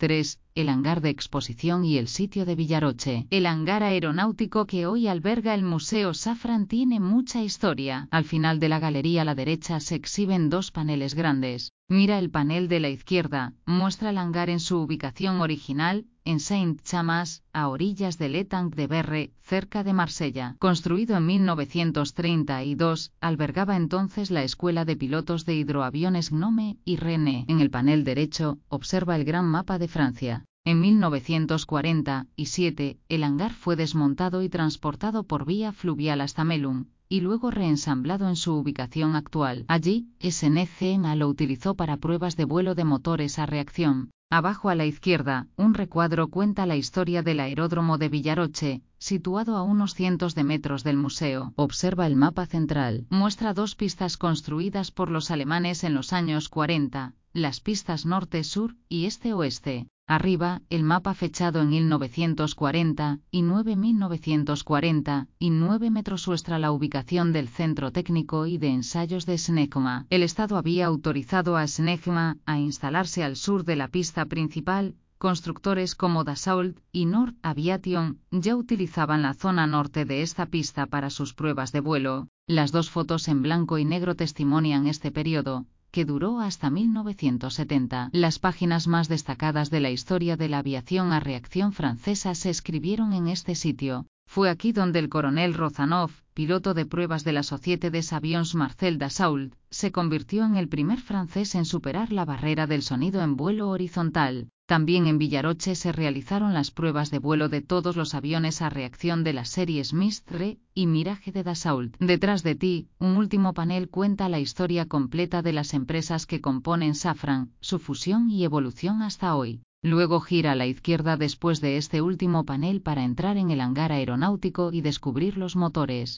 3. El hangar de exposición y el sitio de Villaroche. El hangar aeronáutico que hoy alberga el Museo Safran tiene mucha historia. Al final de la galería a la derecha se exhiben dos paneles grandes. Mira el panel de la izquierda, muestra el hangar en su ubicación original, en Saint-Chamas, a orillas del Etang de Berre, cerca de Marsella. Construido en 1932, albergaba entonces la Escuela de Pilotos de Hidroaviones Gnome y René. En el panel derecho, observa el gran mapa de Francia. En 1947, el hangar fue desmontado y transportado por vía fluvial hasta Melun, y luego reensamblado en su ubicación actual. Allí, SNCMA lo utilizó para pruebas de vuelo de motores a reacción. Abajo a la izquierda, un recuadro cuenta la historia del aeródromo de Villaroche, situado a unos cientos de metros del museo. Observa el mapa central. Muestra dos pistas construidas por los alemanes en los años 40, las pistas norte-sur y este-oeste. Arriba, el mapa fechado en 1940 y 9.1940 y 9 metros muestra la ubicación del Centro Técnico y de Ensayos de Snecma. El Estado había autorizado a Snecma a instalarse al sur de la pista principal. Constructores como Dassault y Nord Aviation ya utilizaban la zona norte de esta pista para sus pruebas de vuelo. Las dos fotos en blanco y negro testimonian este periodo, que duró hasta 1970. Las páginas más destacadas de la historia de la aviación a reacción francesa se escribieron en este sitio. Fue aquí donde el coronel Rozanov, piloto de pruebas de la Société des Avions Marcel Dassault, se convirtió en el primer francés en superar la barrera del sonido en vuelo horizontal. También en Villaroche se realizaron las pruebas de vuelo de todos los aviones a reacción de las series Mistre y Mirage de Dassault. Detrás de ti, un último panel cuenta la historia completa de las empresas que componen Safran, su fusión y evolución hasta hoy. Luego gira a la izquierda después de este último panel para entrar en el hangar aeronáutico y descubrir los motores.